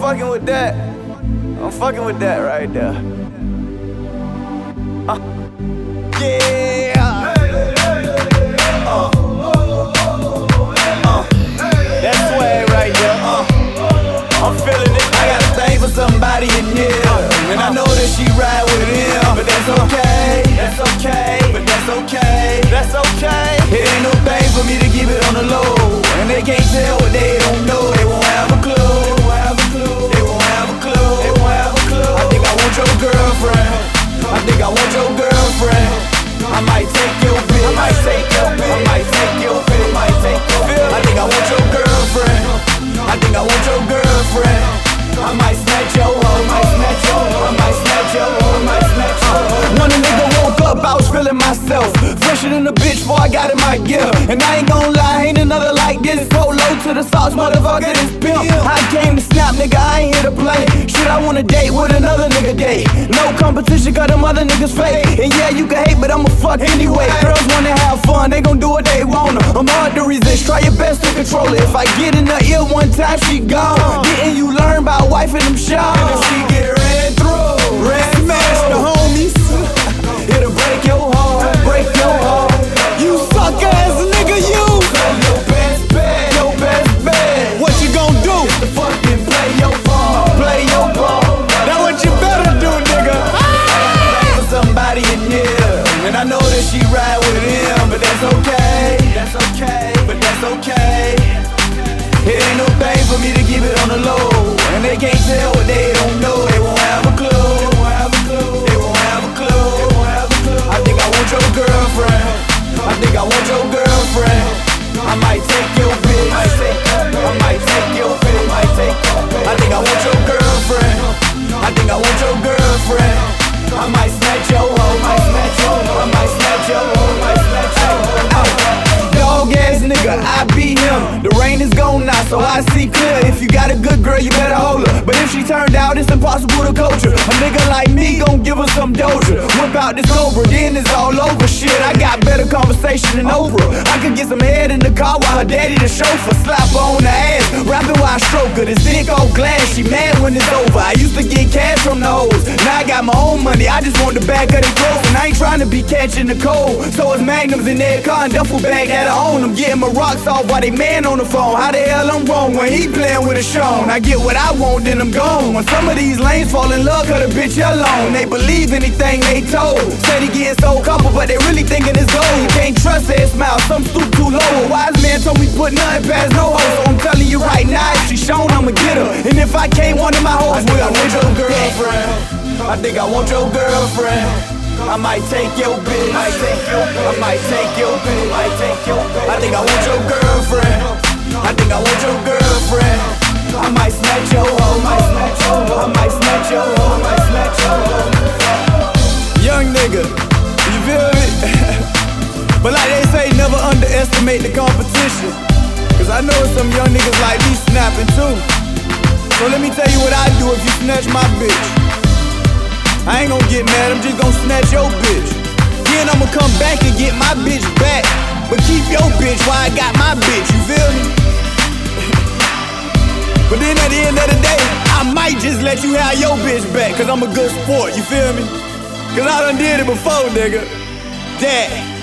fucking with that. I'm fucking with that right there. Uh, yeah. Myself. Fresher than a bitch before I got in my gear. And I ain't gon' lie, ain't another like this. Polo to the sauce, motherfucker, this pimp. I came to snap, nigga, I ain't here to play. Shit, I wanna date with another nigga date. No competition, cause them other niggas fake. And yeah, you can hate, but I'ma fuck anyway. Girls wanna have fun, they gon' do what they wanna. I'm hard to resist, try your best to control it. If I get in her ear one time, she gone. Didn't you learn the low, and they can't tell what they don't know. They won't have a clue. They won't have a clue. They won't have a clue. I think I want your girlfriend. I think I want your girlfriend. I might take your bitch. I might take your I bitch. I I think I want your girlfriend. I think I want your girlfriend. I might snatch your hoe. I Might snatch your hoe. I might snatch your hoe. Might snatch your hoe. Dog ass nigga, I be him. The rain is gone now, so I see clear. If you got good girl, you better hold her. But if she turned out, it's impossible to coach her. A nigga like me gon' give her some doja. Whip out this cobra, then it's all over. Shit, I got better conversation than Oprah. I could get some head in the car while her daddy the chauffeur. Slap on the ass, rapping while I stroke her. This dick all glass, she mad when it's over. I used to get cash from the hoes. Now I got my own money, I just want the back of the clothes. And I ain't trying to be catching the cold. So it's magnums in their car and duffel bag that I own. I'm getting my rocks off while they man on the phone. How the hell I'm wrong when he playing with a Sean? I get what I want, then I'm gone. When some of these lanes fall in love, cut a bitch alone. They believe anything they told. Said he getting so couple, but they really thinking it's gold. You can't trust that smile, some stoop too low. A wise man told me put nothing past no hoe. So I'm telling you right now, if she shown, I'ma get her. And if I can't, one of my hoes will. I want your girlfriend. I think I want your girlfriend. I might take your bitch. I might take your I might take your bitch. I might take your I competition. Cause I know some young niggas like me snapping too. So let me tell you what I do if you snatch my bitch. I ain't gon' get mad, I'm just gon' snatch your bitch. Then I'ma come back and get my bitch back. But keep your bitch while I got my bitch, you feel me? but then at the end of the day, I might just let you have your bitch back, cause I'm a good sport, you feel me? Cause I done did it before, nigga. That.